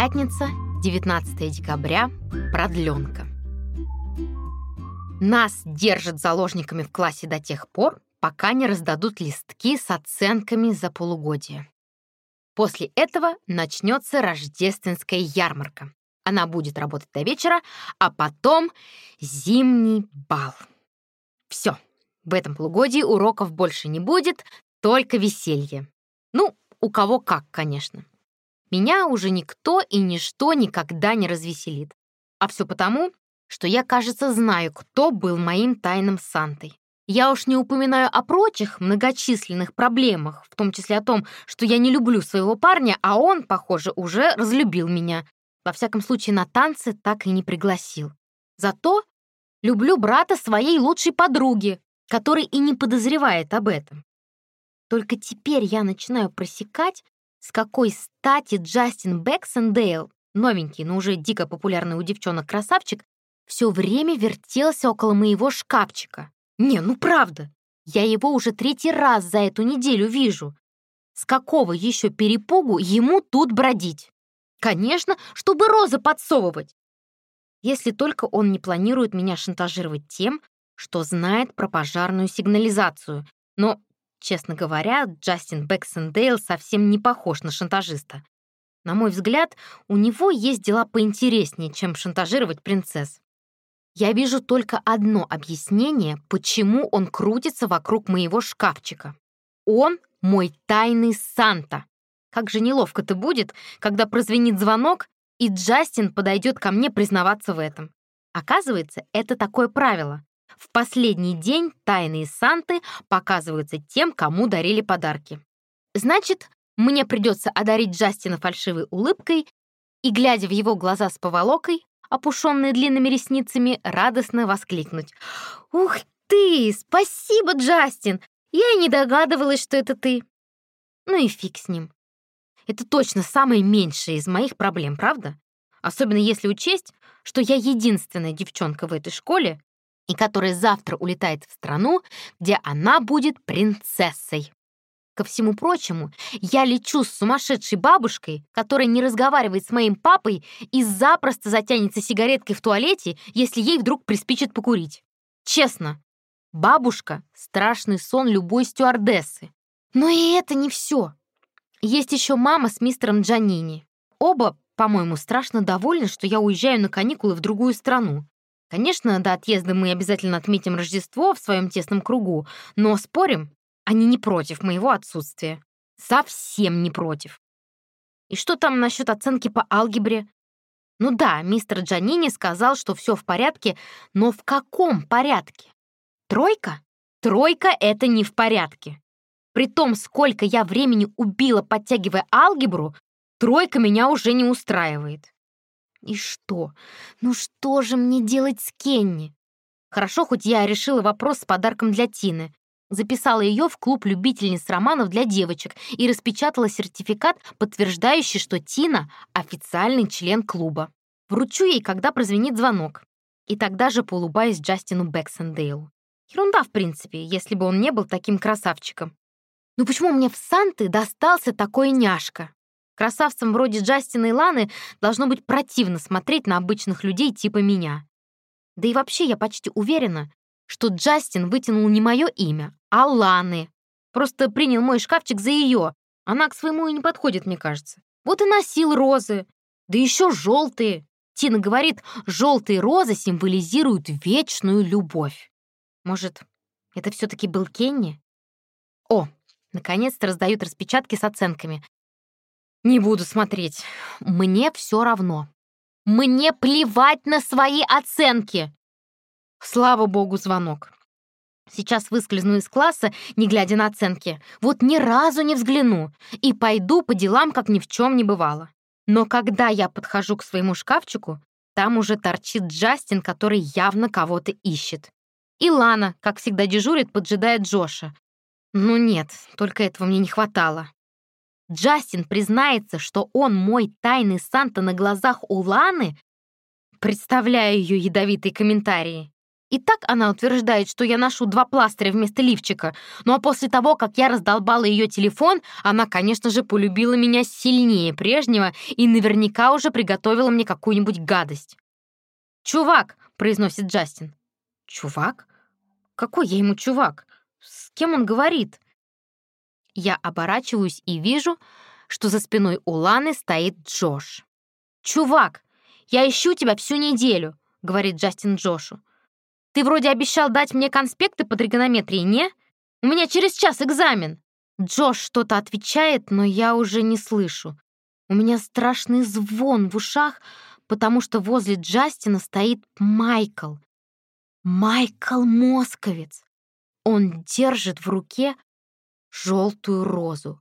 Пятница, 19 декабря, продленка. Нас держат заложниками в классе до тех пор, пока не раздадут листки с оценками за полугодие. После этого начнется рождественская ярмарка. Она будет работать до вечера, а потом зимний бал. Все, в этом полугодии уроков больше не будет, только веселье. Ну, у кого как, конечно. Меня уже никто и ничто никогда не развеселит. А все потому, что я, кажется, знаю, кто был моим тайным Сантой. Я уж не упоминаю о прочих многочисленных проблемах, в том числе о том, что я не люблю своего парня, а он, похоже, уже разлюбил меня. Во всяком случае, на танцы так и не пригласил. Зато люблю брата своей лучшей подруги, который и не подозревает об этом. Только теперь я начинаю просекать, с какой стати Джастин Бэксендейл, новенький, но уже дико популярный у девчонок красавчик, все время вертелся около моего шкафчика. Не, ну правда, я его уже третий раз за эту неделю вижу. С какого еще перепугу ему тут бродить? Конечно, чтобы розы подсовывать. Если только он не планирует меня шантажировать тем, что знает про пожарную сигнализацию. Но Честно говоря, Джастин Бэксендейл совсем не похож на шантажиста. На мой взгляд, у него есть дела поинтереснее, чем шантажировать принцесс. Я вижу только одно объяснение, почему он крутится вокруг моего шкафчика. Он мой тайный Санта. Как же неловко-то будет, когда прозвенит звонок, и Джастин подойдет ко мне признаваться в этом. Оказывается, это такое правило. В последний день тайные Санты показываются тем, кому дарили подарки. Значит, мне придется одарить Джастина фальшивой улыбкой и, глядя в его глаза с поволокой, опушенные длинными ресницами, радостно воскликнуть. «Ух ты! Спасибо, Джастин! Я и не догадывалась, что это ты!» Ну и фиг с ним. Это точно самое меньшее из моих проблем, правда? Особенно если учесть, что я единственная девчонка в этой школе, и которая завтра улетает в страну, где она будет принцессой. Ко всему прочему, я лечу с сумасшедшей бабушкой, которая не разговаривает с моим папой и запросто затянется сигареткой в туалете, если ей вдруг приспичит покурить. Честно, бабушка — страшный сон любой стюардессы. Но и это не все. Есть еще мама с мистером Джанини. Оба, по-моему, страшно довольны, что я уезжаю на каникулы в другую страну. Конечно, до отъезда мы обязательно отметим Рождество в своем тесном кругу, но спорим, они не против моего отсутствия. Совсем не против. И что там насчет оценки по алгебре? Ну да, мистер Джанини сказал, что все в порядке, но в каком порядке? Тройка? Тройка — это не в порядке. При том, сколько я времени убила, подтягивая алгебру, тройка меня уже не устраивает. И что? Ну что же мне делать с Кенни? Хорошо, хоть я решила вопрос с подарком для Тины. Записала ее в клуб любительниц романов для девочек и распечатала сертификат, подтверждающий, что Тина — официальный член клуба. Вручу ей, когда прозвенит звонок. И тогда же поулыбаюсь Джастину Бэксендейлу. Ерунда, в принципе, если бы он не был таким красавчиком. Ну почему мне в Санты достался такой няшка? Красавцам вроде Джастина и Ланы должно быть противно смотреть на обычных людей типа меня. Да и вообще я почти уверена, что Джастин вытянул не мое имя, а Ланы. Просто принял мой шкафчик за ее. Она к своему и не подходит, мне кажется. Вот и носил розы. Да еще желтые. Тина говорит, желтые розы символизируют вечную любовь. Может, это все-таки был Кенни? О, наконец-то раздают распечатки с оценками. Не буду смотреть. Мне все равно. Мне плевать на свои оценки. Слава богу, звонок. Сейчас выскользну из класса, не глядя на оценки. Вот ни разу не взгляну. И пойду по делам, как ни в чем не бывало. Но когда я подхожу к своему шкафчику, там уже торчит Джастин, который явно кого-то ищет. И Лана, как всегда дежурит, поджидает Джоша. Ну нет, только этого мне не хватало. Джастин признается, что он мой тайный Санта на глазах у Ланы? Представляю ее ядовитые комментарии. И так она утверждает, что я ношу два пластыря вместо лифчика. Ну а после того, как я раздолбала ее телефон, она, конечно же, полюбила меня сильнее прежнего и наверняка уже приготовила мне какую-нибудь гадость. «Чувак!» — произносит Джастин. «Чувак? Какой я ему чувак? С кем он говорит?» Я оборачиваюсь и вижу, что за спиной у Ланы стоит Джош. «Чувак, я ищу тебя всю неделю», — говорит Джастин Джошу. Ты вроде обещал дать мне конспекты по тригонометрии, не? У меня через час экзамен!» Джош что-то отвечает, но я уже не слышу. У меня страшный звон в ушах, потому что возле Джастина стоит Майкл. Майкл Московец. Он держит в руке желтую розу.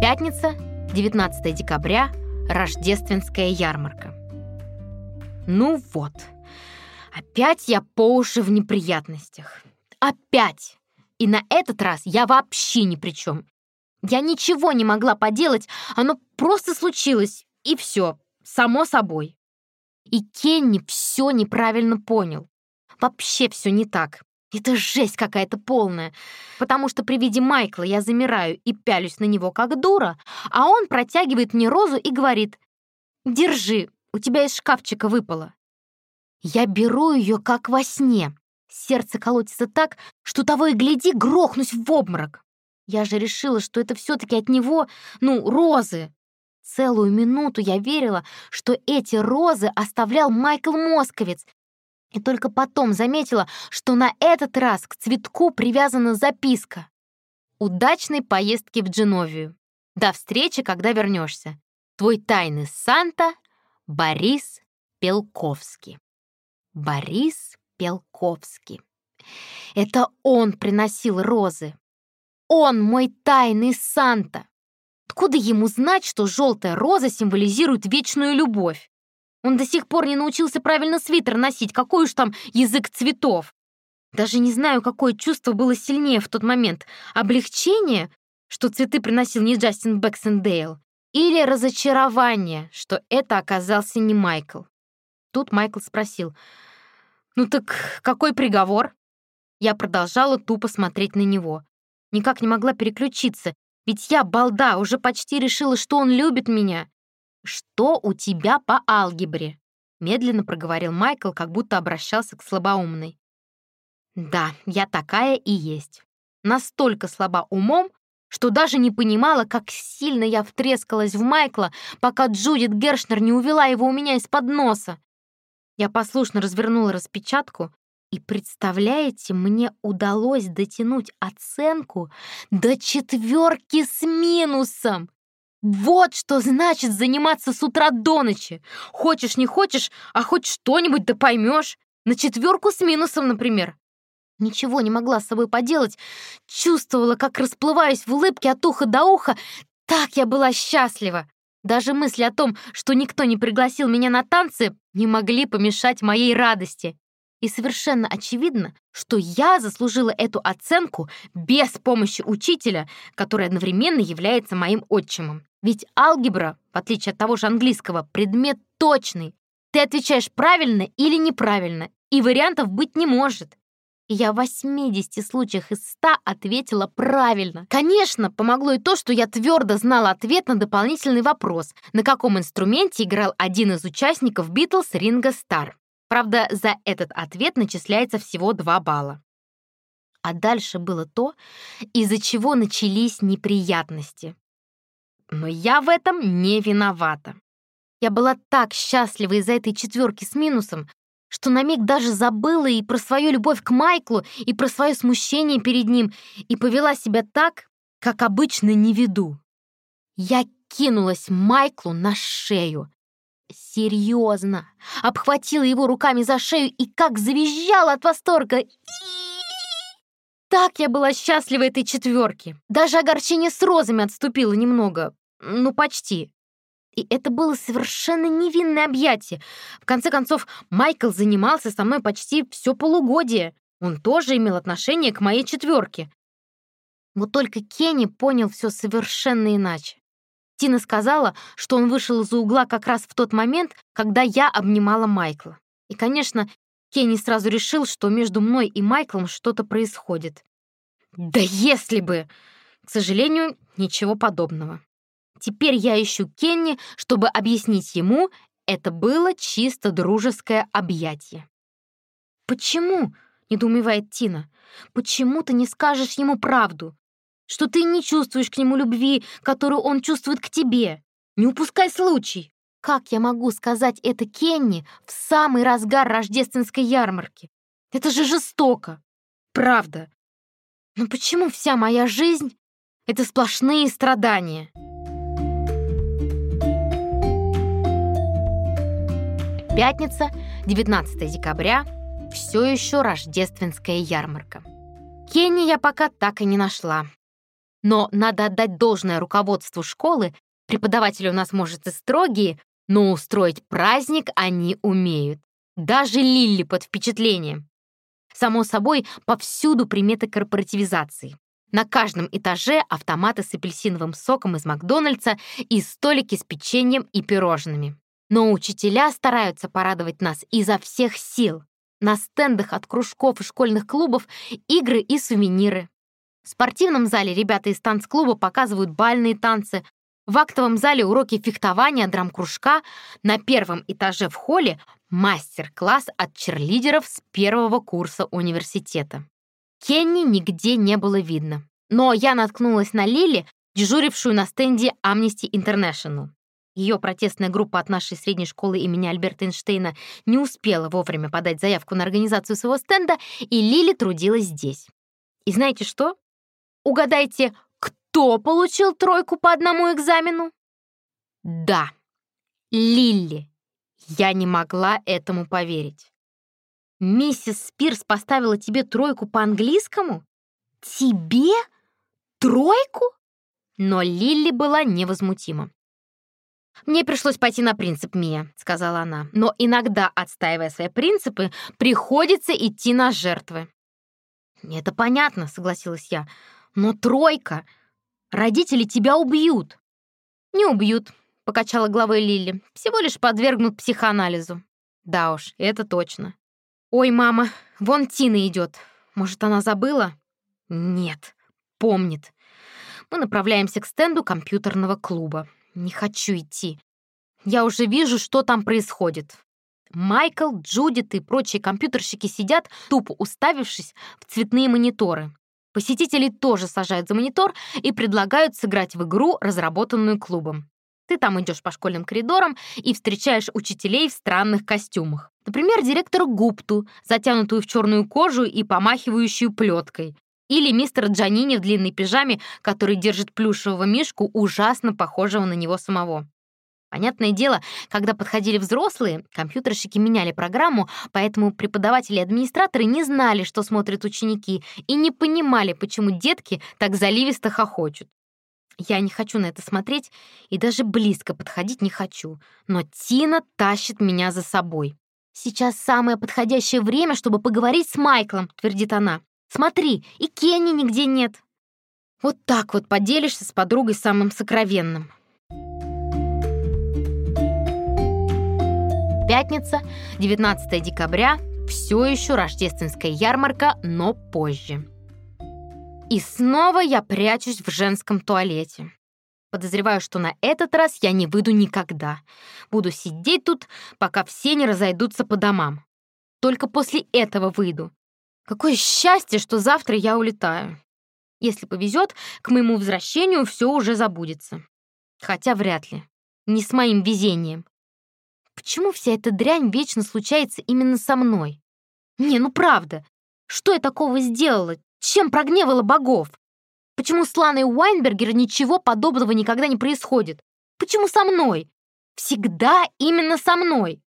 Пятница, 19 декабря, рождественская ярмарка. Ну вот, опять я по уши в неприятностях. Опять! И на этот раз я вообще ни при чем. Я ничего не могла поделать, оно просто случилось, и все, само собой. И Кенни все неправильно понял. Вообще все не так. Это жесть какая-то полная, потому что при виде Майкла я замираю и пялюсь на него как дура, а он протягивает мне розу и говорит «Держи, у тебя из шкафчика выпало». Я беру ее, как во сне. Сердце колотится так, что того и гляди, грохнусь в обморок. Я же решила, что это все-таки от него, ну, розы. Целую минуту я верила, что эти розы оставлял Майкл Московец, и только потом заметила, что на этот раз к цветку привязана записка. «Удачной поездки в Дженовию. До встречи, когда вернешься. Твой тайный Санта Борис Пелковский. Борис Пелковский. Это он приносил розы. Он мой тайный Санта. Откуда ему знать, что желтая роза символизирует вечную любовь? Он до сих пор не научился правильно свитер носить, какой уж там язык цветов. Даже не знаю, какое чувство было сильнее в тот момент. Облегчение, что цветы приносил не Джастин Бэксендейл, или разочарование, что это оказался не Майкл. Тут Майкл спросил, «Ну так какой приговор?» Я продолжала тупо смотреть на него. Никак не могла переключиться, ведь я, балда, уже почти решила, что он любит меня. «Что у тебя по алгебре?» Медленно проговорил Майкл, как будто обращался к слабоумной. «Да, я такая и есть. Настолько слаба умом, что даже не понимала, как сильно я втрескалась в Майкла, пока Джудит Гершнер не увела его у меня из-под носа. Я послушно развернула распечатку, и, представляете, мне удалось дотянуть оценку до четверки с минусом. Вот что значит заниматься с утра до ночи. Хочешь, не хочешь, а хоть что-нибудь да поймешь. На четверку с минусом, например. Ничего не могла с собой поделать. Чувствовала, как расплываюсь в улыбке от уха до уха. Так я была счастлива. Даже мысли о том, что никто не пригласил меня на танцы, не могли помешать моей радости. И совершенно очевидно, что я заслужила эту оценку без помощи учителя, который одновременно является моим отчимом. Ведь алгебра, в отличие от того же английского, предмет точный. Ты отвечаешь правильно или неправильно, и вариантов быть не может. И я в 80 случаях из 100 ответила правильно. Конечно, помогло и то, что я твердо знала ответ на дополнительный вопрос, на каком инструменте играл один из участников Битлз Ринго Стар. Правда, за этот ответ начисляется всего 2 балла. А дальше было то, из-за чего начались неприятности. Но я в этом не виновата. Я была так счастлива из-за этой четверки с минусом, что на миг даже забыла и про свою любовь к Майклу, и про свое смущение перед ним, и повела себя так, как обычно не веду. Я кинулась Майклу на шею. Серьезно. Обхватила его руками за шею и как завизжала от восторга. Так я была счастлива этой четверке. Даже огорчение с розами отступило немного. Ну, почти. И это было совершенно невинное объятие. В конце концов, Майкл занимался со мной почти все полугодие. Он тоже имел отношение к моей четверке. Вот только Кенни понял все совершенно иначе. Тина сказала, что он вышел из-за угла как раз в тот момент, когда я обнимала Майкла. И, конечно, Кенни сразу решил, что между мной и Майклом что-то происходит. Да если бы! К сожалению, ничего подобного. Теперь я ищу Кенни, чтобы объяснить ему, это было чисто дружеское объятие. «Почему?» — недоумевает Тина. «Почему ты не скажешь ему правду? Что ты не чувствуешь к нему любви, которую он чувствует к тебе? Не упускай случай!» Как я могу сказать это Кенни в самый разгар рождественской ярмарки? Это же жестоко. Правда. Но почему вся моя жизнь — это сплошные страдания? Пятница, 19 декабря, все еще рождественская ярмарка. Кенни я пока так и не нашла. Но надо отдать должное руководству школы, преподаватели у нас, может, и строгие, но устроить праздник они умеют. Даже Лилли под впечатлением. Само собой, повсюду приметы корпоративизации. На каждом этаже автоматы с апельсиновым соком из Макдональдса и столики с печеньем и пирожными. Но учителя стараются порадовать нас изо всех сил. На стендах от кружков и школьных клубов игры и сувениры. В спортивном зале ребята из танцклуба показывают бальные танцы, в актовом зале уроки фехтования, драм-кружка, на первом этаже в холле мастер-класс от черлидеров с первого курса университета. Кенни нигде не было видно, но я наткнулась на Лили, дежурившую на стенде Amnesty International. Ее протестная группа от нашей средней школы имени Альберта Эйнштейна не успела вовремя подать заявку на организацию своего стенда, и Лили трудилась здесь. И знаете что? Угадайте, кто получил тройку по одному экзамену? Да, Лилли. Я не могла этому поверить. Миссис Спирс поставила тебе тройку по английскому? Тебе? Тройку? Но Лилли была невозмутима. «Мне пришлось пойти на принцип, Мия», — сказала она. «Но иногда, отстаивая свои принципы, приходится идти на жертвы». «Это понятно», — согласилась я. «Но тройка! Родители тебя убьют!» «Не убьют», — покачала головой Лили. «Всего лишь подвергнут психоанализу». «Да уж, это точно». «Ой, мама, вон Тина идет. Может, она забыла?» «Нет, помнит». Мы направляемся к стенду компьютерного клуба. Не хочу идти. Я уже вижу, что там происходит. Майкл, Джудит и прочие компьютерщики сидят, тупо уставившись в цветные мониторы. Посетителей тоже сажают за монитор и предлагают сыграть в игру, разработанную клубом. Ты там идешь по школьным коридорам и встречаешь учителей в странных костюмах. Например, директора Гупту, затянутую в черную кожу и помахивающую плеткой. Или мистера Джанини в длинной пижаме, который держит плюшевого мишку, ужасно похожего на него самого. Понятное дело, когда подходили взрослые, компьютерщики меняли программу, поэтому преподаватели и администраторы не знали, что смотрят ученики, и не понимали, почему детки так заливисто хохочут. Я не хочу на это смотреть и даже близко подходить не хочу, но Тина тащит меня за собой. «Сейчас самое подходящее время, чтобы поговорить с Майклом», — твердит она. «Смотри, и Кенни нигде нет». Вот так вот поделишься с подругой самым сокровенным. Пятница, 19 декабря, все еще рождественская ярмарка, но позже. И снова я прячусь в женском туалете. Подозреваю, что на этот раз я не выйду никогда. Буду сидеть тут, пока все не разойдутся по домам. Только после этого выйду. Какое счастье, что завтра я улетаю. Если повезет, к моему возвращению все уже забудется. Хотя вряд ли. Не с моим везением. Почему вся эта дрянь вечно случается именно со мной? Не, ну правда. Что я такого сделала? Чем прогневала богов? Почему с Ланой Уайнбергер ничего подобного никогда не происходит? Почему со мной? Всегда именно со мной.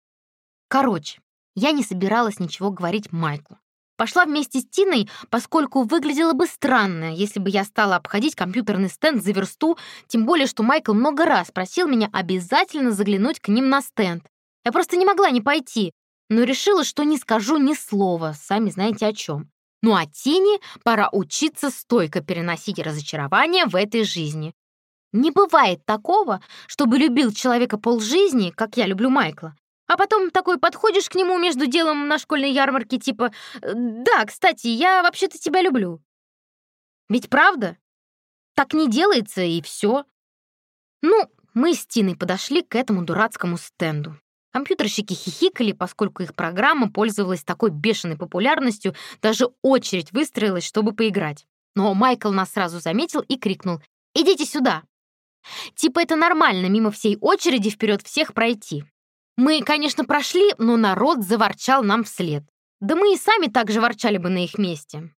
Короче, я не собиралась ничего говорить Майклу. Пошла вместе с Тиной, поскольку выглядело бы странно, если бы я стала обходить компьютерный стенд за версту, тем более, что Майкл много раз просил меня обязательно заглянуть к ним на стенд. Я просто не могла не пойти, но решила, что не скажу ни слова, сами знаете о чем. Ну а Тине пора учиться стойко переносить разочарование в этой жизни. Не бывает такого, чтобы любил человека полжизни, как я люблю Майкла, а потом такой подходишь к нему между делом на школьной ярмарке, типа «Да, кстати, я вообще-то тебя люблю». Ведь правда? Так не делается, и все. Ну, мы с Тиной подошли к этому дурацкому стенду. Компьютерщики хихикали, поскольку их программа пользовалась такой бешеной популярностью, даже очередь выстроилась, чтобы поиграть. Но Майкл нас сразу заметил и крикнул «Идите сюда!». Типа это нормально мимо всей очереди вперед всех пройти. Мы, конечно, прошли, но народ заворчал нам вслед. Да мы и сами так же ворчали бы на их месте.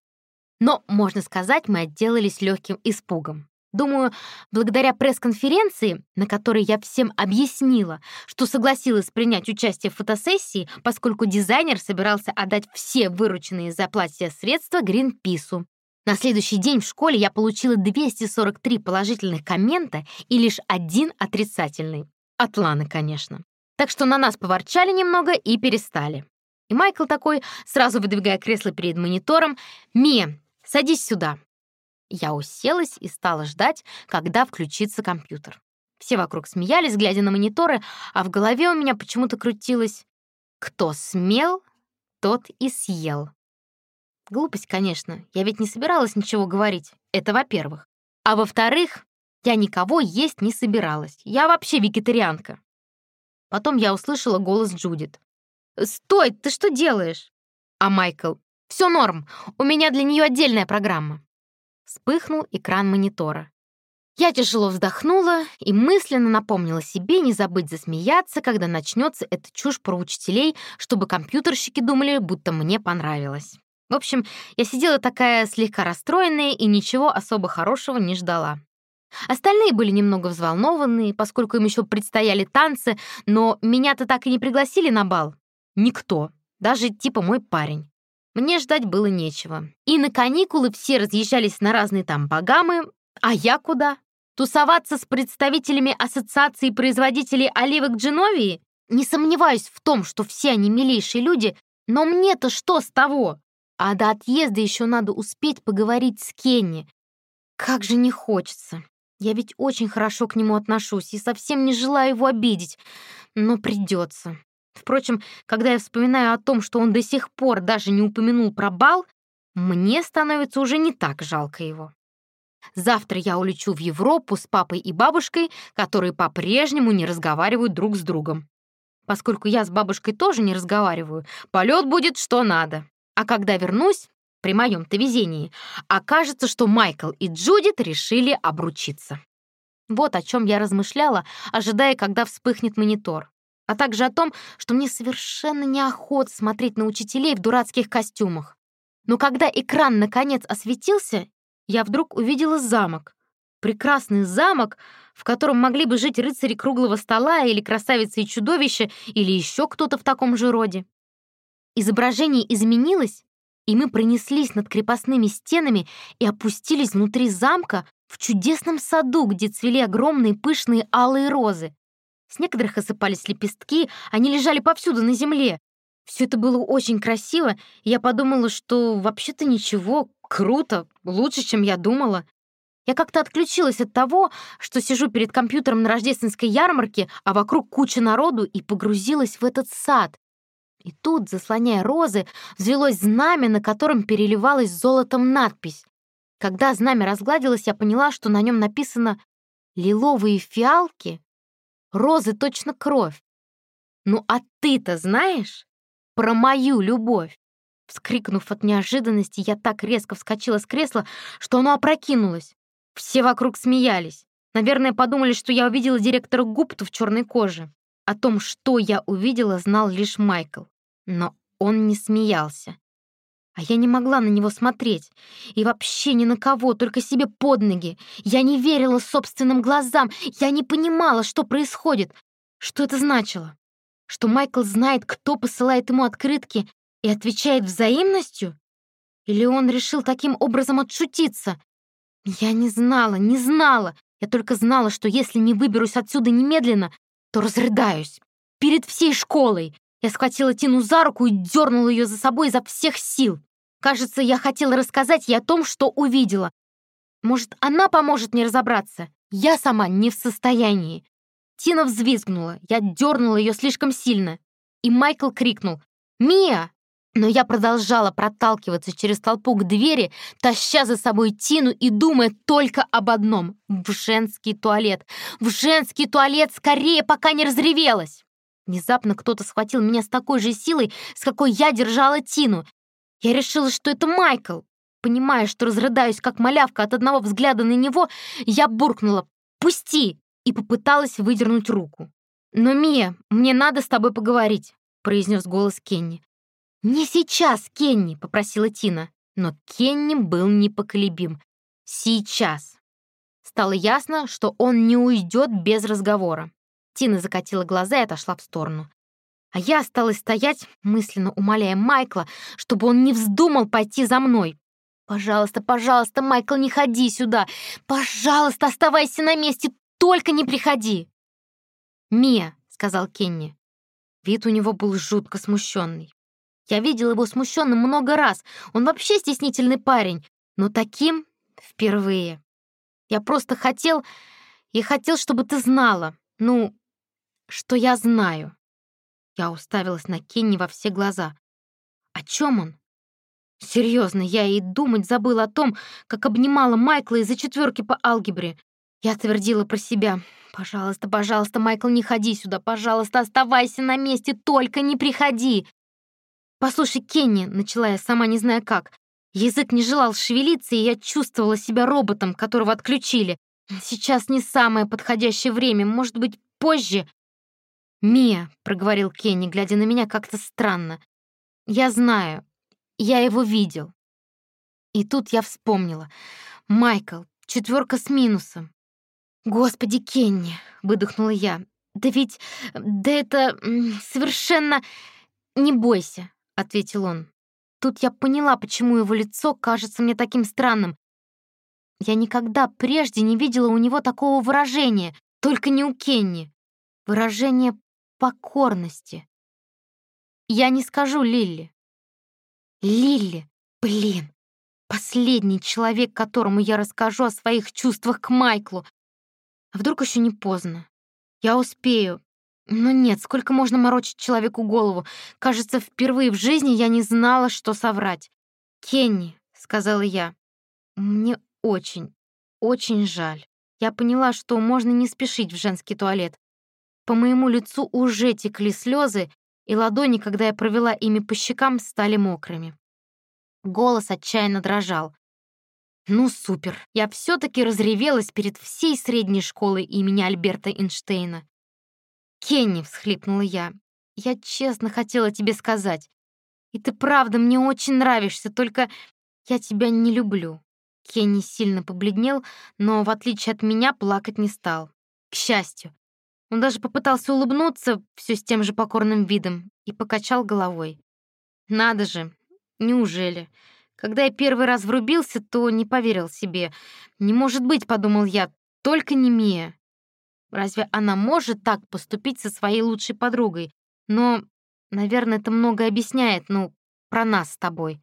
Но, можно сказать, мы отделались легким испугом. Думаю, благодаря пресс-конференции, на которой я всем объяснила, что согласилась принять участие в фотосессии, поскольку дизайнер собирался отдать все вырученные за платье средства Гринпису. На следующий день в школе я получила 243 положительных коммента и лишь один отрицательный. От Ланы, конечно. Так что на нас поворчали немного и перестали. И Майкл такой, сразу выдвигая кресло перед монитором, «Мия, садись сюда». Я уселась и стала ждать, когда включится компьютер. Все вокруг смеялись, глядя на мониторы, а в голове у меня почему-то крутилось «Кто смел, тот и съел». Глупость, конечно, я ведь не собиралась ничего говорить, это во-первых. А во-вторых, я никого есть не собиралась, я вообще вегетарианка. Потом я услышала голос Джудит. «Стой, ты что делаешь?» А Майкл. «Все норм, у меня для нее отдельная программа». Вспыхнул экран монитора. Я тяжело вздохнула и мысленно напомнила себе не забыть засмеяться, когда начнется эта чушь про учителей, чтобы компьютерщики думали, будто мне понравилось. В общем, я сидела такая слегка расстроенная и ничего особо хорошего не ждала. Остальные были немного взволнованы, поскольку им еще предстояли танцы, но меня-то так и не пригласили на бал. Никто, даже типа мой парень. Мне ждать было нечего. И на каникулы все разъезжались на разные там богамы, а я куда? Тусоваться с представителями Ассоциации производителей оливок Дженовии? Не сомневаюсь в том, что все они милейшие люди, но мне-то что с того? А до отъезда еще надо успеть поговорить с Кенни. Как же не хочется. Я ведь очень хорошо к нему отношусь и совсем не желаю его обидеть, но придется. Впрочем, когда я вспоминаю о том, что он до сих пор даже не упомянул про бал, мне становится уже не так жалко его. Завтра я улечу в Европу с папой и бабушкой, которые по-прежнему не разговаривают друг с другом. Поскольку я с бабушкой тоже не разговариваю, полет будет что надо. А когда вернусь, при моем-то везении, окажется, что Майкл и Джудит решили обручиться. Вот о чем я размышляла, ожидая, когда вспыхнет монитор. А также о том, что мне совершенно неохота смотреть на учителей в дурацких костюмах. Но когда экран наконец осветился, я вдруг увидела замок. Прекрасный замок, в котором могли бы жить рыцари круглого стола или красавицы и чудовища, или еще кто-то в таком же роде. Изображение изменилось, и мы пронеслись над крепостными стенами и опустились внутри замка в чудесном саду, где цвели огромные пышные алые розы. С некоторых осыпались лепестки, они лежали повсюду на земле. Все это было очень красиво, и я подумала, что вообще-то ничего, круто, лучше, чем я думала. Я как-то отключилась от того, что сижу перед компьютером на рождественской ярмарке, а вокруг куча народу, и погрузилась в этот сад, и тут, заслоняя розы, взвелось знамя, на котором переливалась золотом надпись. Когда знамя разгладилось, я поняла, что на нем написано «Лиловые фиалки, розы точно кровь». «Ну а ты-то знаешь про мою любовь?» Вскрикнув от неожиданности, я так резко вскочила с кресла, что оно опрокинулось. Все вокруг смеялись. Наверное, подумали, что я увидела директора Гупту в черной коже. О том, что я увидела, знал лишь Майкл. Но он не смеялся. А я не могла на него смотреть. И вообще ни на кого, только себе под ноги. Я не верила собственным глазам. Я не понимала, что происходит. Что это значило? Что Майкл знает, кто посылает ему открытки и отвечает взаимностью? Или он решил таким образом отшутиться? Я не знала, не знала. Я только знала, что если не выберусь отсюда немедленно, то разрыдаюсь. Перед всей школой. Я схватила Тину за руку и дернула ее за собой изо всех сил. Кажется, я хотела рассказать ей о том, что увидела. Может, она поможет мне разобраться. Я сама не в состоянии. Тина взвизгнула, я дернула ее слишком сильно. И Майкл крикнул «Мия!». Но я продолжала проталкиваться через толпу к двери, таща за собой Тину и думая только об одном — в женский туалет. В женский туалет скорее, пока не разревелась. Внезапно кто-то схватил меня с такой же силой, с какой я держала Тину. Я решила, что это Майкл. Понимая, что разрыдаюсь, как малявка от одного взгляда на него, я буркнула «Пусти!» и попыталась выдернуть руку. «Но, Мия, мне надо с тобой поговорить», — произнес голос Кенни. «Не сейчас, Кенни!» — попросила Тина. Но Кенни был непоколебим. «Сейчас!» Стало ясно, что он не уйдет без разговора. Тина закатила глаза и отошла в сторону. А я осталась стоять, мысленно умоляя Майкла, чтобы он не вздумал пойти за мной. «Пожалуйста, пожалуйста, Майкл, не ходи сюда! Пожалуйста, оставайся на месте, только не приходи!» «Мия», — сказал Кенни. Вид у него был жутко смущенный. Я видел его смущенным много раз. Он вообще стеснительный парень, но таким впервые. Я просто хотел... Я хотел, чтобы ты знала. Ну, что я знаю. Я уставилась на Кенни во все глаза. О чем он? Серьезно, я и думать забыла о том, как обнимала Майкла из-за четверки по алгебре. Я твердила про себя. «Пожалуйста, пожалуйста, Майкл, не ходи сюда. Пожалуйста, оставайся на месте, только не приходи!» «Послушай, Кенни», — начала я сама не зная как. Язык не желал шевелиться, и я чувствовала себя роботом, которого отключили. Сейчас не самое подходящее время, может быть, позже. «Мия», — проговорил Кенни, глядя на меня как-то странно. «Я знаю. Я его видел». И тут я вспомнила. «Майкл, четверка с минусом». «Господи, Кенни», — выдохнула я. «Да ведь... Да это... совершенно... Не бойся ответил он. Тут я поняла, почему его лицо кажется мне таким странным. Я никогда прежде не видела у него такого выражения, только не у Кенни. Выражение покорности. Я не скажу Лилли. Лилли, блин, последний человек, которому я расскажу о своих чувствах к Майклу. А вдруг еще не поздно? Я успею, но нет, сколько можно морочить человеку голову? Кажется, впервые в жизни я не знала, что соврать. «Кенни», — сказала я, — «мне очень, очень жаль. Я поняла, что можно не спешить в женский туалет. По моему лицу уже текли слезы, и ладони, когда я провела ими по щекам, стали мокрыми. Голос отчаянно дрожал. Ну, супер. Я все таки разревелась перед всей средней школой имени Альберта Эйнштейна. «Кенни», — всхлипнула я, — «я честно хотела тебе сказать. И ты правда мне очень нравишься, только я тебя не люблю». Кенни сильно побледнел, но, в отличие от меня, плакать не стал. К счастью. Он даже попытался улыбнуться все с тем же покорным видом и покачал головой. «Надо же! Неужели?» Когда я первый раз врубился, то не поверил себе. «Не может быть», — подумал я, — «только не Мия». Разве она может так поступить со своей лучшей подругой? Но, наверное, это многое объясняет, ну, про нас с тобой.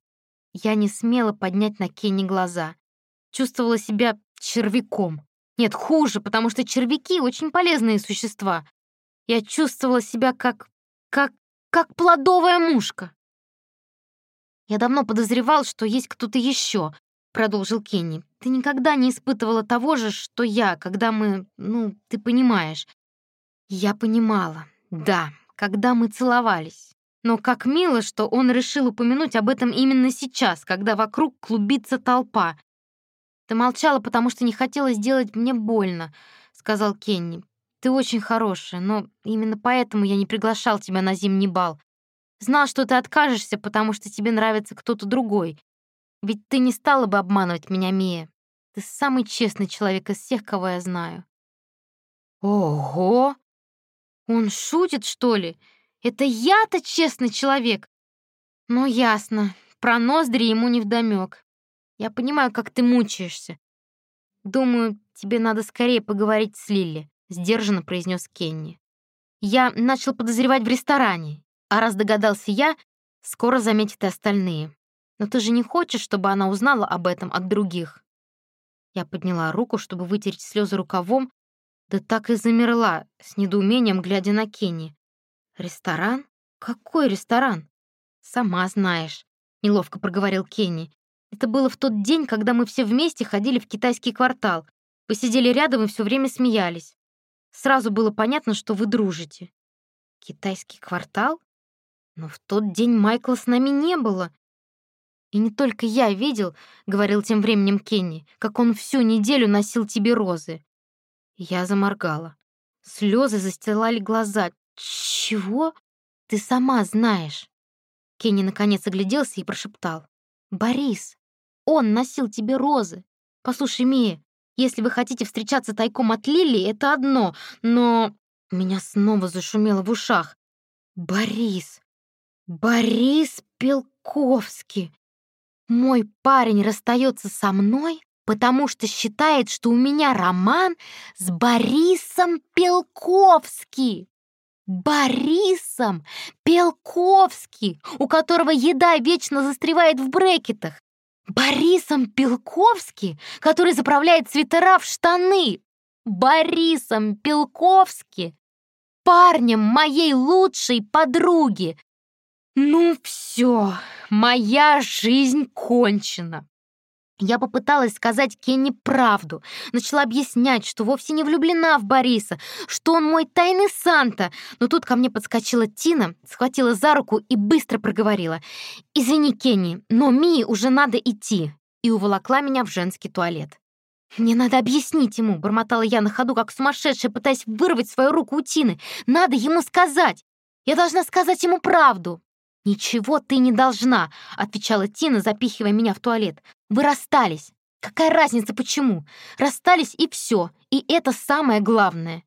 Я не смела поднять на Кенни глаза. Чувствовала себя червяком. Нет, хуже, потому что червяки — очень полезные существа. Я чувствовала себя как... как... как плодовая мушка. Я давно подозревал, что есть кто-то еще, продолжил Кенни. «Ты никогда не испытывала того же, что я, когда мы... Ну, ты понимаешь». Я понимала, да, когда мы целовались. Но как мило, что он решил упомянуть об этом именно сейчас, когда вокруг клубится толпа. «Ты молчала, потому что не хотела сделать мне больно», — сказал Кенни. «Ты очень хорошая, но именно поэтому я не приглашал тебя на зимний бал. Знал, что ты откажешься, потому что тебе нравится кто-то другой. Ведь ты не стала бы обманывать меня, Мия. Ты самый честный человек из всех, кого я знаю». «Ого! Он шутит, что ли? Это я-то честный человек?» «Ну, ясно. Про ноздри ему невдомёк. Я понимаю, как ты мучаешься. Думаю, тебе надо скорее поговорить с Лилли», — сдержанно произнес Кенни. «Я начал подозревать в ресторане, а раз догадался я, скоро заметят и остальные. Но ты же не хочешь, чтобы она узнала об этом от других?» Я подняла руку, чтобы вытереть слезы рукавом, да так и замерла, с недоумением глядя на Кенни. «Ресторан? Какой ресторан?» «Сама знаешь», — неловко проговорил Кенни. «Это было в тот день, когда мы все вместе ходили в китайский квартал. Вы сидели рядом и все время смеялись. Сразу было понятно, что вы дружите». «Китайский квартал? Но в тот день Майкла с нами не было. И не только я видел, — говорил тем временем Кенни, — как он всю неделю носил тебе розы. Я заморгала. Слезы застилали глаза. «Чего? Ты сама знаешь». Кенни наконец огляделся и прошептал. «Борис, он носил тебе розы. Послушай, Мия, если вы хотите встречаться тайком от Лили, это одно, но...» Меня снова зашумело в ушах. «Борис! Борис Пелковский! Мой парень расстается со мной, потому что считает, что у меня роман с Борисом Пелковски. Борисом Пелковски, у которого еда вечно застревает в брекетах. Борисом Пелковски, который заправляет свитера в штаны. Борисом Пелковски, парнем моей лучшей подруги, ну все, моя жизнь кончена. Я попыталась сказать Кенни правду, начала объяснять, что вовсе не влюблена в Бориса, что он мой тайный Санта, но тут ко мне подскочила Тина, схватила за руку и быстро проговорила. «Извини, Кенни, но Мии уже надо идти», и уволокла меня в женский туалет. «Мне надо объяснить ему», — бормотала я на ходу, как сумасшедшая, пытаясь вырвать свою руку у Тины. «Надо ему сказать! Я должна сказать ему правду!» «Ничего ты не должна», — отвечала Тина, запихивая меня в туалет. «Вы расстались. Какая разница, почему? Расстались и все, и это самое главное».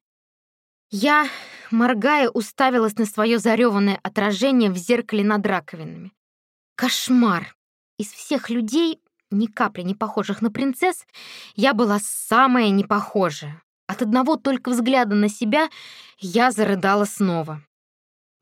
Я, моргая, уставилась на свое зареванное отражение в зеркале над раковинами. Кошмар! Из всех людей, ни капли не похожих на принцесс, я была самая непохожая. От одного только взгляда на себя я зарыдала снова.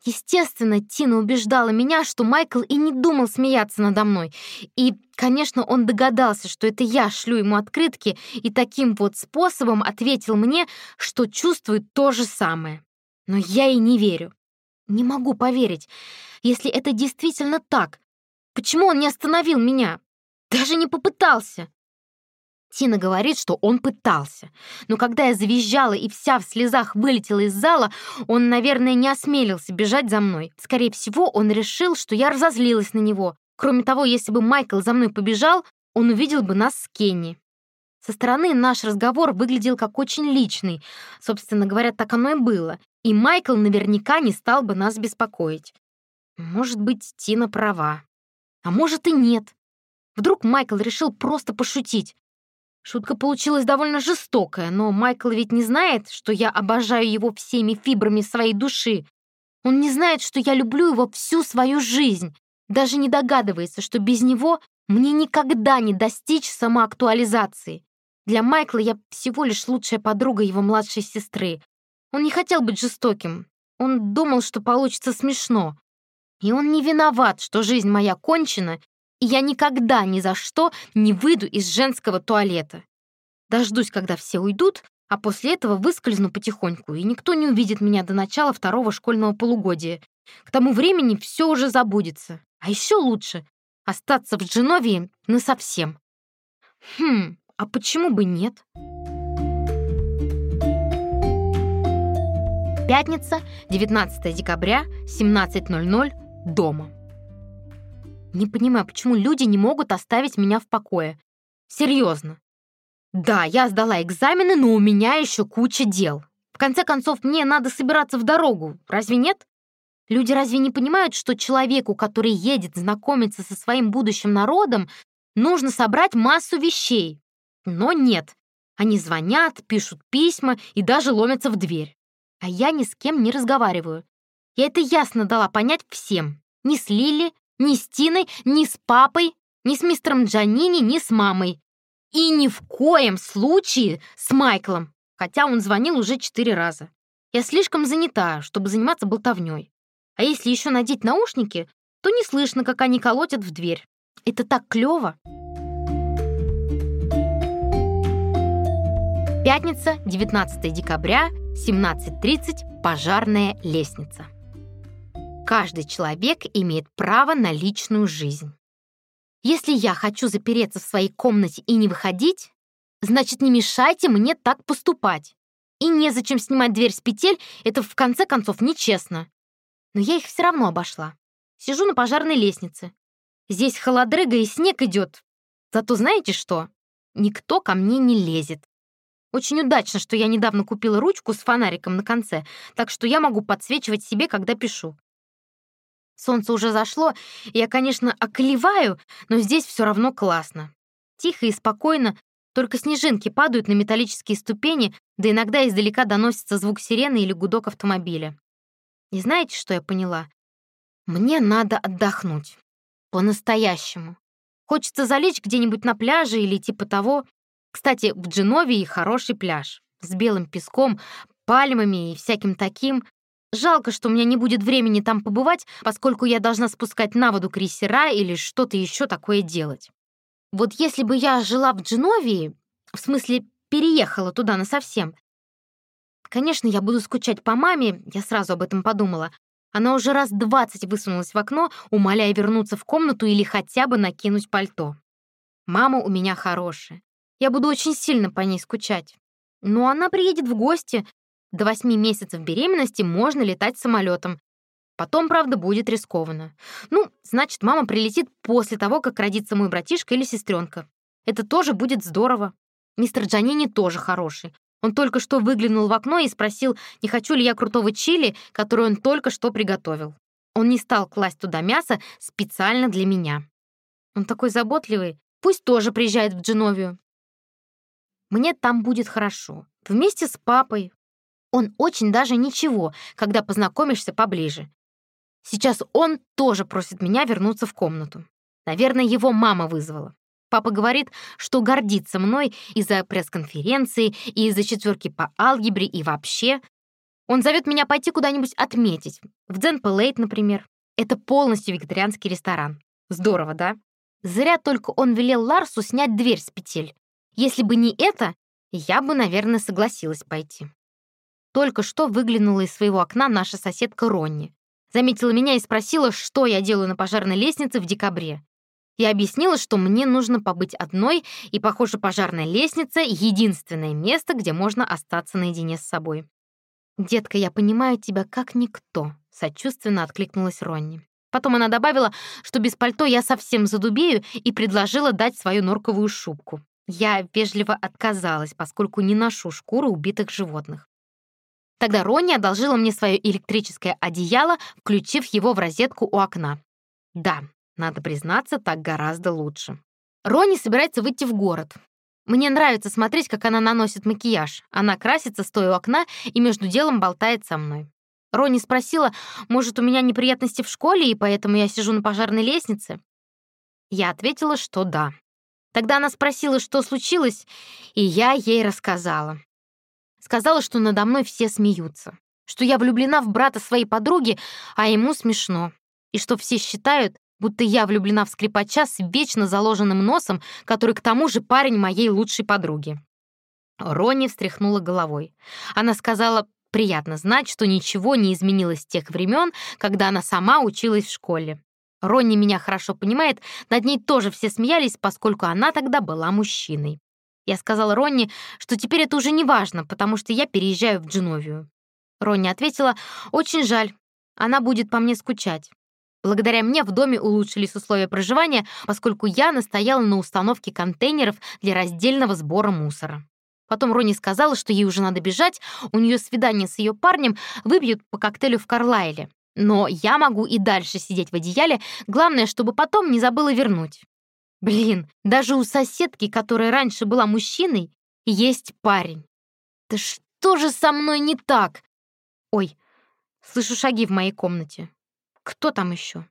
Естественно, Тина убеждала меня, что Майкл и не думал смеяться надо мной. И, конечно, он догадался, что это я шлю ему открытки, и таким вот способом ответил мне, что чувствует то же самое. Но я и не верю. Не могу поверить. Если это действительно так, почему он не остановил меня? Даже не попытался. Тина говорит, что он пытался. Но когда я завизжала и вся в слезах вылетела из зала, он, наверное, не осмелился бежать за мной. Скорее всего, он решил, что я разозлилась на него. Кроме того, если бы Майкл за мной побежал, он увидел бы нас с Кенни. Со стороны наш разговор выглядел как очень личный. Собственно говоря, так оно и было. И Майкл наверняка не стал бы нас беспокоить. Может быть, Тина права. А может и нет. Вдруг Майкл решил просто пошутить. Шутка получилась довольно жестокая, но Майкл ведь не знает, что я обожаю его всеми фибрами своей души. Он не знает, что я люблю его всю свою жизнь. Даже не догадывается, что без него мне никогда не достичь самоактуализации. Для Майкла я всего лишь лучшая подруга его младшей сестры. Он не хотел быть жестоким. Он думал, что получится смешно. И он не виноват, что жизнь моя кончена, и я никогда ни за что не выйду из женского туалета. Дождусь, когда все уйдут, а после этого выскользну потихоньку, и никто не увидит меня до начала второго школьного полугодия. К тому времени все уже забудется. А еще лучше — остаться в Дженовии насовсем. Хм, а почему бы нет? Пятница, 19 декабря, 17.00, дома. Не понимаю, почему люди не могут оставить меня в покое. Серьезно. Да, я сдала экзамены, но у меня еще куча дел. В конце концов, мне надо собираться в дорогу, разве нет? Люди разве не понимают, что человеку, который едет знакомиться со своим будущим народом, нужно собрать массу вещей? Но нет. Они звонят, пишут письма и даже ломятся в дверь. А я ни с кем не разговариваю. Я это ясно дала понять всем. Ни с Лили, ни с Тиной, ни с папой, ни с мистером Джанини, ни с мамой. И ни в коем случае с Майклом, хотя он звонил уже четыре раза. Я слишком занята, чтобы заниматься болтовней. А если еще надеть наушники, то не слышно, как они колотят в дверь. Это так клево. Пятница, 19 декабря, 17.30, пожарная лестница. Каждый человек имеет право на личную жизнь. Если я хочу запереться в своей комнате и не выходить, значит, не мешайте мне так поступать. И незачем снимать дверь с петель, это в конце концов нечестно. Но я их все равно обошла. Сижу на пожарной лестнице. Здесь холодрыга и снег идет. Зато знаете что? Никто ко мне не лезет. Очень удачно, что я недавно купила ручку с фонариком на конце, так что я могу подсвечивать себе, когда пишу. Солнце уже зашло, я, конечно, околеваю, но здесь все равно классно. Тихо и спокойно, только снежинки падают на металлические ступени, да иногда издалека доносится звук сирены или гудок автомобиля. И знаете, что я поняла? Мне надо отдохнуть. По-настоящему. Хочется залечь где-нибудь на пляже или типа того. Кстати, в Дженовии хороший пляж. С белым песком, пальмами и всяким таким. Жалко, что у меня не будет времени там побывать, поскольку я должна спускать на воду крейсера или что-то еще такое делать. Вот если бы я жила в Дженовии, в смысле переехала туда насовсем, конечно, я буду скучать по маме, я сразу об этом подумала. Она уже раз двадцать высунулась в окно, умоляя вернуться в комнату или хотя бы накинуть пальто. Мама у меня хорошая. Я буду очень сильно по ней скучать. Но она приедет в гости, до восьми месяцев беременности можно летать самолетом. Потом, правда, будет рискованно. Ну, значит, мама прилетит после того, как родится мой братишка или сестренка. Это тоже будет здорово. Мистер Джанини тоже хороший. Он только что выглянул в окно и спросил, не хочу ли я крутого чили, который он только что приготовил. Он не стал класть туда мясо специально для меня. Он такой заботливый. Пусть тоже приезжает в Дженовию. Мне там будет хорошо. Вместе с папой, он очень даже ничего, когда познакомишься поближе. Сейчас он тоже просит меня вернуться в комнату. Наверное, его мама вызвала. Папа говорит, что гордится мной из-за пресс-конференции и из-за четверки по алгебре и вообще. Он зовет меня пойти куда-нибудь отметить. В Дзен Пэлейт, например. Это полностью вегетарианский ресторан. Здорово, да? Зря только он велел Ларсу снять дверь с петель. Если бы не это, я бы, наверное, согласилась пойти. Только что выглянула из своего окна наша соседка Ронни. Заметила меня и спросила, что я делаю на пожарной лестнице в декабре. Я объяснила, что мне нужно побыть одной, и, похоже, пожарная лестница — единственное место, где можно остаться наедине с собой. «Детка, я понимаю тебя как никто», — сочувственно откликнулась Ронни. Потом она добавила, что без пальто я совсем задубею, и предложила дать свою норковую шубку. Я вежливо отказалась, поскольку не ношу шкуру убитых животных. Тогда Ронни одолжила мне свое электрическое одеяло, включив его в розетку у окна. Да, надо признаться, так гораздо лучше. Ронни собирается выйти в город. Мне нравится смотреть, как она наносит макияж. Она красится, стоя у окна, и между делом болтает со мной. Ронни спросила, может, у меня неприятности в школе, и поэтому я сижу на пожарной лестнице? Я ответила, что да. Тогда она спросила, что случилось, и я ей рассказала. Сказала, что надо мной все смеются, что я влюблена в брата своей подруги, а ему смешно, и что все считают, будто я влюблена в скрипача с вечно заложенным носом, который к тому же парень моей лучшей подруги. Ронни встряхнула головой. Она сказала, приятно знать, что ничего не изменилось с тех времен, когда она сама училась в школе. Ронни меня хорошо понимает, над ней тоже все смеялись, поскольку она тогда была мужчиной. Я сказала Ронни, что теперь это уже не важно, потому что я переезжаю в Дженовию. Ронни ответила, очень жаль, она будет по мне скучать. Благодаря мне в доме улучшились условия проживания, поскольку я настояла на установке контейнеров для раздельного сбора мусора. Потом Ронни сказала, что ей уже надо бежать, у нее свидание с ее парнем, выпьют по коктейлю в Карлайле. Но я могу и дальше сидеть в одеяле, главное, чтобы потом не забыла вернуть. Блин, даже у соседки, которая раньше была мужчиной, есть парень. Да что же со мной не так? Ой, слышу шаги в моей комнате. Кто там еще?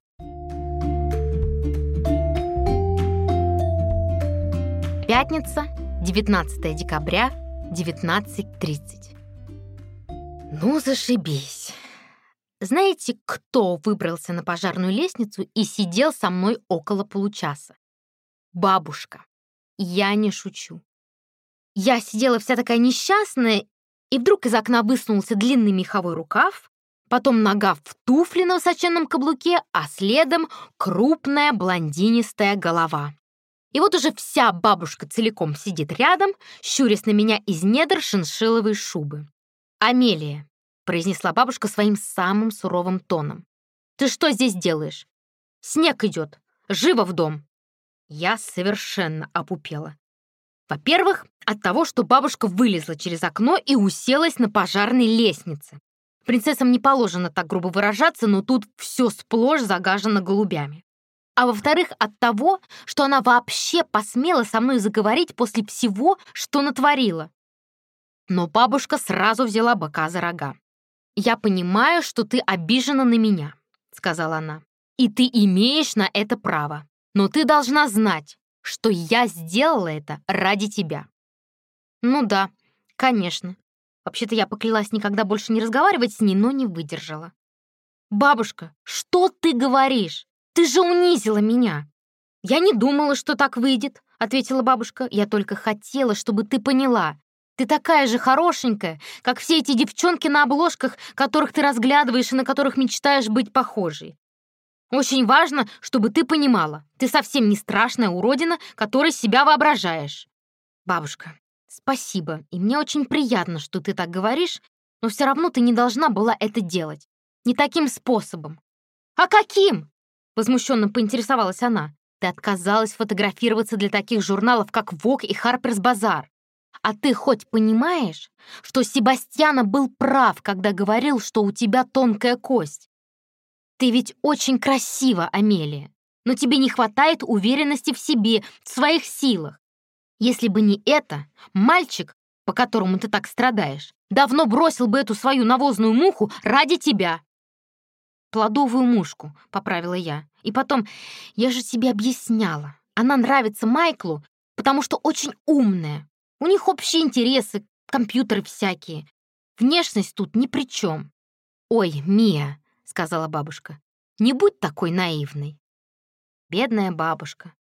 Пятница, 19 декабря, 19.30. Ну, зашибись. Знаете, кто выбрался на пожарную лестницу и сидел со мной около получаса? Бабушка. Я не шучу. Я сидела вся такая несчастная, и вдруг из окна высунулся длинный меховой рукав, потом нога в туфле на высоченном каблуке, а следом крупная блондинистая голова. И вот уже вся бабушка целиком сидит рядом, щурясь на меня из недр шиншиловой шубы. «Амелия», — произнесла бабушка своим самым суровым тоном, «ты что здесь делаешь? Снег идет. Живо в дом!» Я совершенно опупела. Во-первых, от того, что бабушка вылезла через окно и уселась на пожарной лестнице. Принцессам не положено так грубо выражаться, но тут все сплошь загажено голубями. А во-вторых, от того, что она вообще посмела со мной заговорить после всего, что натворила. Но бабушка сразу взяла быка за рога. «Я понимаю, что ты обижена на меня», — сказала она. «И ты имеешь на это право. Но ты должна знать, что я сделала это ради тебя». Ну да, конечно. Вообще-то я поклялась никогда больше не разговаривать с ней, но не выдержала. «Бабушка, что ты говоришь? Ты же унизила меня!» «Я не думала, что так выйдет», — ответила бабушка. «Я только хотела, чтобы ты поняла. Ты такая же хорошенькая, как все эти девчонки на обложках, которых ты разглядываешь и на которых мечтаешь быть похожей. Очень важно, чтобы ты понимала, ты совсем не страшная уродина, которой себя воображаешь. Бабушка, спасибо, и мне очень приятно, что ты так говоришь, но все равно ты не должна была это делать. Не таким способом. А каким? Возмущенно поинтересовалась она. Ты отказалась фотографироваться для таких журналов, как Vogue и Harper's Bazaar. А ты хоть понимаешь, что Себастьяна был прав, когда говорил, что у тебя тонкая кость? Ты ведь очень красива, Амелия, но тебе не хватает уверенности в себе, в своих силах. Если бы не это, мальчик, по которому ты так страдаешь, давно бросил бы эту свою навозную муху ради тебя. Плодовую мушку, поправила я. И потом, я же тебе объясняла. Она нравится Майклу, потому что очень умная. У них общие интересы, компьютеры всякие. Внешность тут ни при чем. Ой, Мия, — сказала бабушка. «Не будь такой наивной». Бедная бабушка.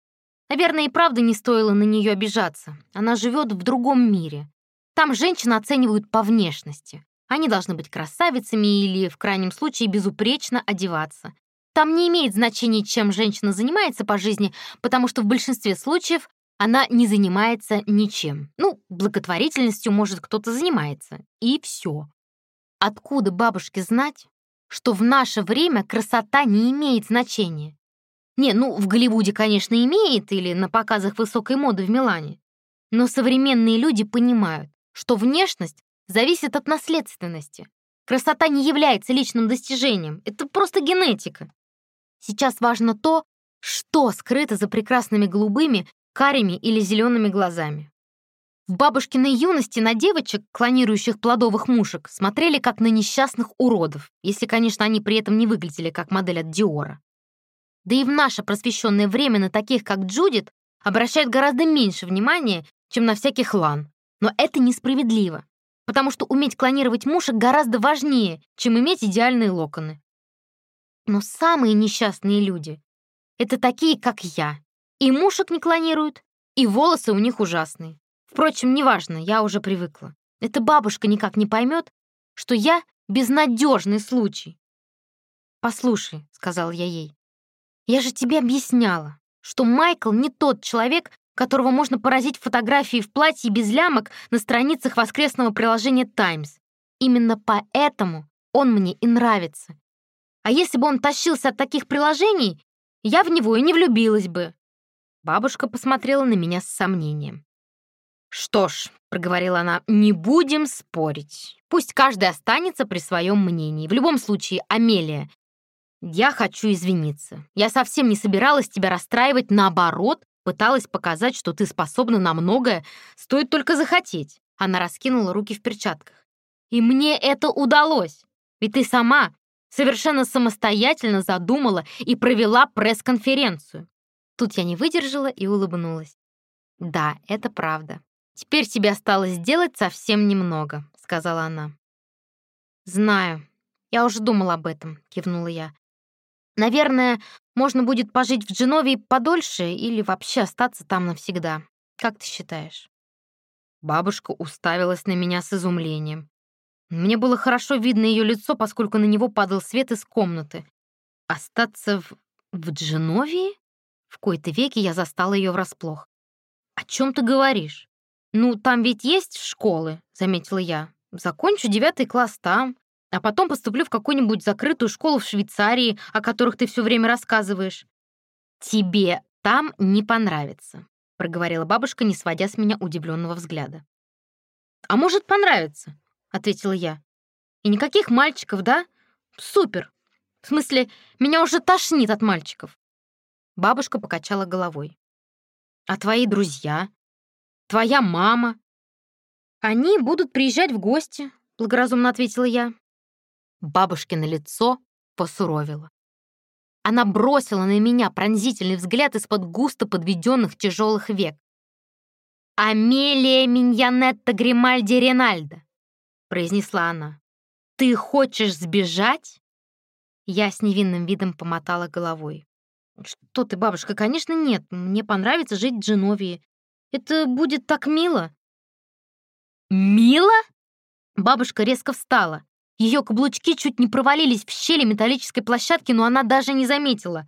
Наверное, и правда не стоило на нее обижаться. Она живет в другом мире. Там женщин оценивают по внешности. Они должны быть красавицами или, в крайнем случае, безупречно одеваться. Там не имеет значения, чем женщина занимается по жизни, потому что в большинстве случаев она не занимается ничем. Ну, благотворительностью, может, кто-то занимается. И все. Откуда бабушке знать, что в наше время красота не имеет значения. Не, ну, в Голливуде, конечно, имеет, или на показах высокой моды в Милане. Но современные люди понимают, что внешность зависит от наследственности. Красота не является личным достижением, это просто генетика. Сейчас важно то, что скрыто за прекрасными голубыми, карими или зелеными глазами. В бабушкиной юности на девочек, клонирующих плодовых мушек, смотрели как на несчастных уродов, если, конечно, они при этом не выглядели как модель от Диора. Да и в наше просвещенное время на таких, как Джудит, обращают гораздо меньше внимания, чем на всяких лан. Но это несправедливо, потому что уметь клонировать мушек гораздо важнее, чем иметь идеальные локоны. Но самые несчастные люди — это такие, как я. И мушек не клонируют, и волосы у них ужасные. Впрочем, неважно, я уже привыкла. Эта бабушка никак не поймет, что я безнадежный случай. «Послушай», — сказал я ей, — «я же тебе объясняла, что Майкл не тот человек, которого можно поразить фотографией в платье без лямок на страницах воскресного приложения «Таймс». Именно поэтому он мне и нравится. А если бы он тащился от таких приложений, я в него и не влюбилась бы». Бабушка посмотрела на меня с сомнением. «Что ж», — проговорила она, — «не будем спорить. Пусть каждый останется при своем мнении. В любом случае, Амелия, я хочу извиниться. Я совсем не собиралась тебя расстраивать, наоборот, пыталась показать, что ты способна на многое, стоит только захотеть». Она раскинула руки в перчатках. «И мне это удалось. Ведь ты сама совершенно самостоятельно задумала и провела пресс-конференцию». Тут я не выдержала и улыбнулась. «Да, это правда. «Теперь тебе осталось сделать совсем немного», — сказала она. «Знаю. Я уже думал об этом», — кивнула я. «Наверное, можно будет пожить в Дженове подольше или вообще остаться там навсегда. Как ты считаешь?» Бабушка уставилась на меня с изумлением. Мне было хорошо видно ее лицо, поскольку на него падал свет из комнаты. Остаться в, в Дженовии? В кои-то веки я застала ее врасплох. «О чем ты говоришь?» «Ну, там ведь есть школы», — заметила я. «Закончу девятый класс там, а потом поступлю в какую-нибудь закрытую школу в Швейцарии, о которых ты все время рассказываешь». «Тебе там не понравится», — проговорила бабушка, не сводя с меня удивленного взгляда. «А может, понравится?» — ответила я. «И никаких мальчиков, да? Супер! В смысле, меня уже тошнит от мальчиков». Бабушка покачала головой. «А твои друзья? Твоя мама?» «Они будут приезжать в гости», — благоразумно ответила я. Бабушкино лицо посуровило. Она бросила на меня пронзительный взгляд из-под густо подведенных тяжелых век. «Амелия Миньянетта Гримальди Ренальдо», — произнесла она. «Ты хочешь сбежать?» Я с невинным видом помотала головой. «Что ты, бабушка, конечно, нет. Мне понравится жить в Дженовии. Это будет так мило». «Мило?» Бабушка резко встала. Ее каблучки чуть не провалились в щели металлической площадки, но она даже не заметила.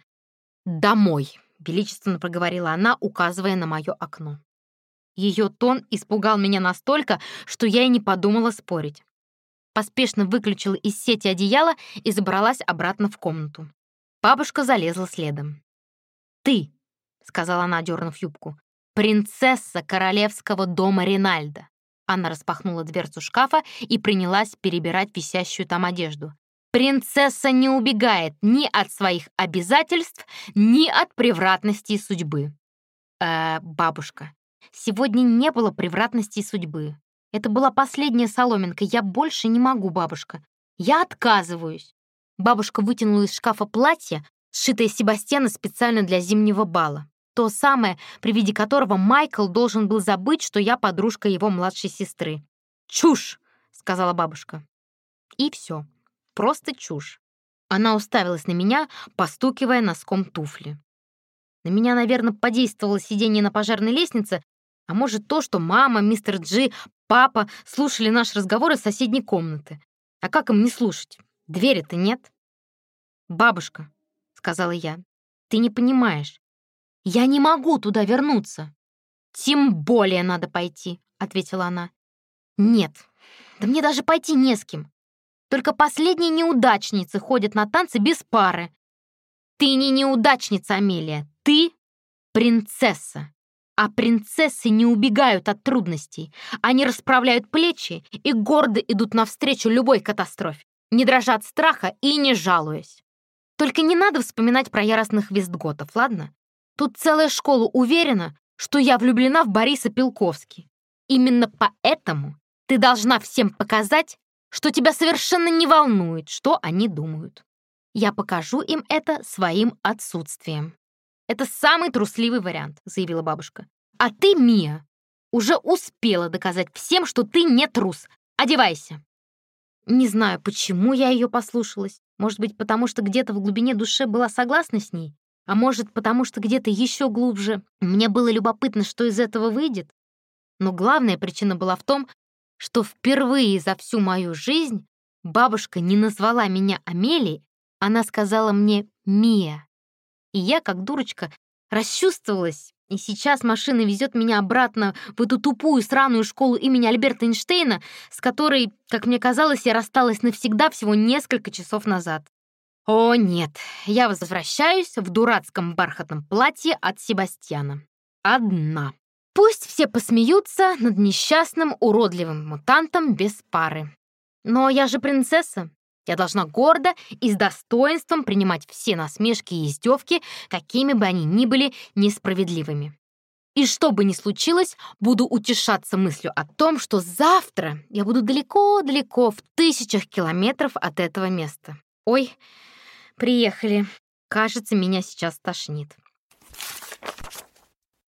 «Домой», — величественно проговорила она, указывая на мое окно. Ее тон испугал меня настолько, что я и не подумала спорить. Поспешно выключила из сети одеяло и забралась обратно в комнату. Бабушка залезла следом. «Ты», — сказала она, дернув юбку, «принцесса королевского дома Ринальда». Анна распахнула дверцу шкафа и принялась перебирать висящую там одежду. «Принцесса не убегает ни от своих обязательств, ни от превратностей судьбы». «Э, бабушка, сегодня не было превратностей судьбы. Это была последняя соломинка. Я больше не могу, бабушка. Я отказываюсь». Бабушка вытянула из шкафа платье, сшитое Себастьяна специально для зимнего бала. То самое, при виде которого Майкл должен был забыть, что я подружка его младшей сестры. «Чушь!» — сказала бабушка. И все. Просто чушь. Она уставилась на меня, постукивая носком туфли. На меня, наверное, подействовало сидение на пожарной лестнице, а может то, что мама, мистер Джи, папа слушали наш разговор из соседней комнаты. А как им не слушать? Двери-то нет. «Бабушка», — сказала я, — «ты не понимаешь. Я не могу туда вернуться». «Тем более надо пойти», — ответила она. «Нет, да мне даже пойти не с кем. Только последние неудачницы ходят на танцы без пары. Ты не неудачница, Амелия, ты принцесса. А принцессы не убегают от трудностей. Они расправляют плечи и гордо идут навстречу любой катастрофе не дрожат страха и не жалуясь. Только не надо вспоминать про яростных вестготов, ладно? Тут целая школа уверена, что я влюблена в Бориса Пилковски. Именно поэтому ты должна всем показать, что тебя совершенно не волнует, что они думают. Я покажу им это своим отсутствием. Это самый трусливый вариант, заявила бабушка. А ты, Мия, уже успела доказать всем, что ты не трус. Одевайся. Не знаю, почему я ее послушалась. Может быть, потому что где-то в глубине души была согласна с ней? А может, потому что где-то еще глубже мне было любопытно, что из этого выйдет? Но главная причина была в том, что впервые за всю мою жизнь бабушка не назвала меня Амелией, она сказала мне «Мия». И я, как дурочка, расчувствовалась и сейчас машина везет меня обратно в эту тупую сраную школу имени Альберта Эйнштейна, с которой, как мне казалось, я рассталась навсегда всего несколько часов назад. О, нет, я возвращаюсь в дурацком бархатном платье от Себастьяна. Одна. Пусть все посмеются над несчастным уродливым мутантом без пары. Но я же принцесса, я должна гордо и с достоинством принимать все насмешки и издевки, какими бы они ни были несправедливыми. И что бы ни случилось, буду утешаться мыслью о том, что завтра я буду далеко-далеко в тысячах километров от этого места. Ой, приехали. Кажется, меня сейчас тошнит.